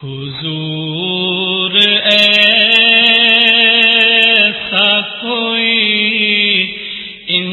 حضور ایسا کوئی ان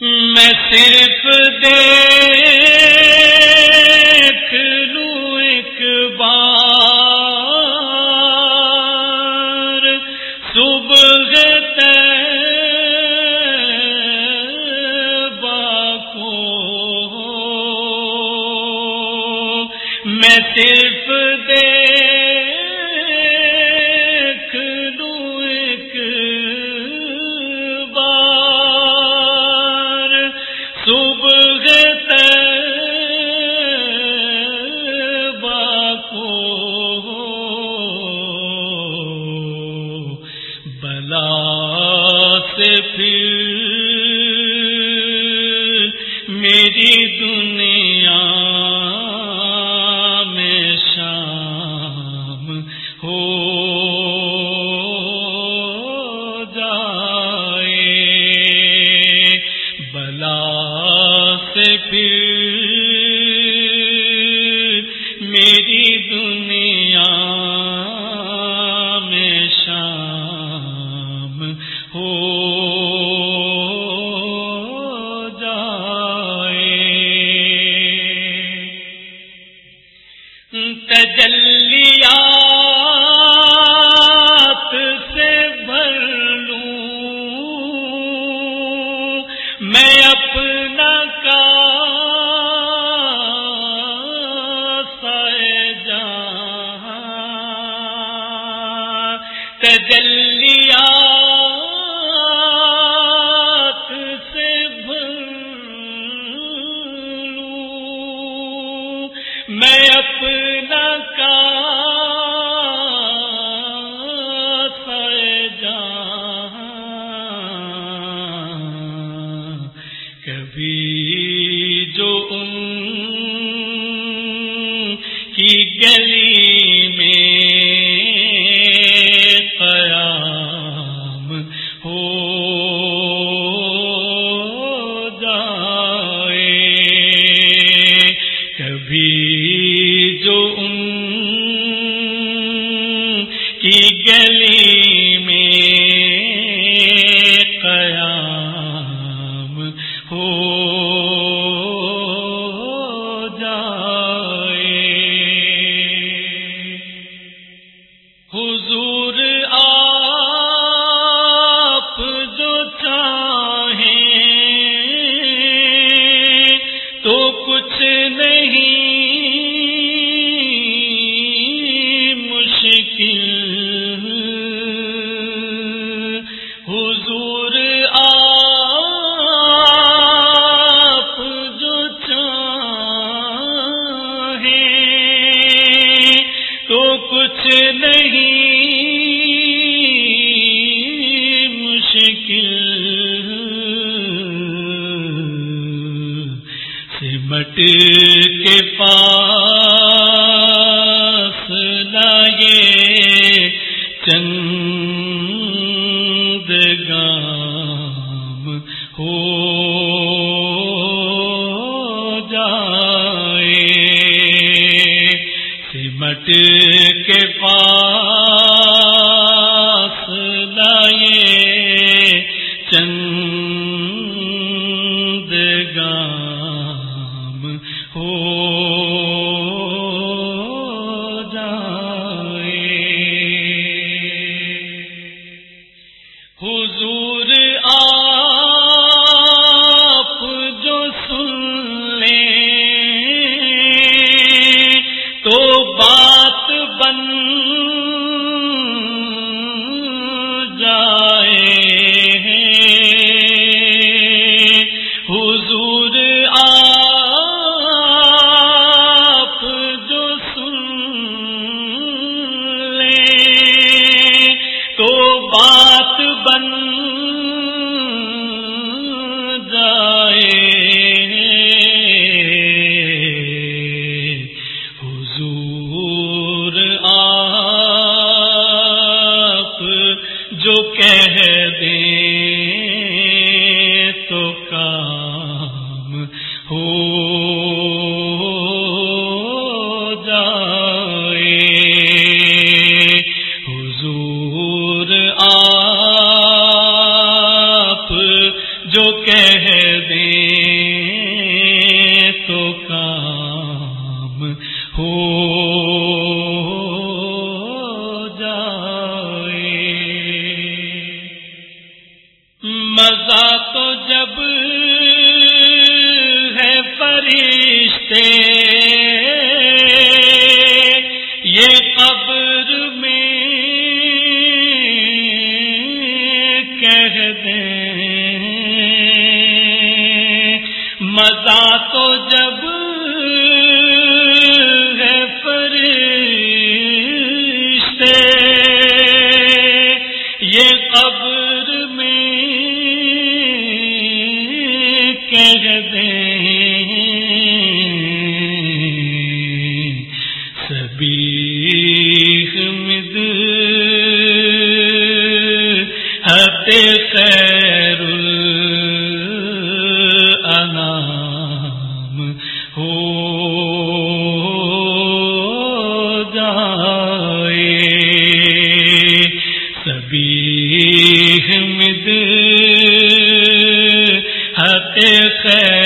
میں صرف دیکھ لوں ایک بار۔ صبح کو میں صرف دیکھ میری دنیا میں شام ہو جائے۔ بلا سے پھر میری سے بھر لوں۔ میں اپنا کا تجلیات سے بھر لوں۔ میں اپنا گلی میں قیام ہو جائے کبھی کچھ نہیں مشکل سمٹ کے پاس سمٹ کے پاس لائے چند بات بن مزہ تو جب ہے فرشتے یہ قبر حمد ہتے خیر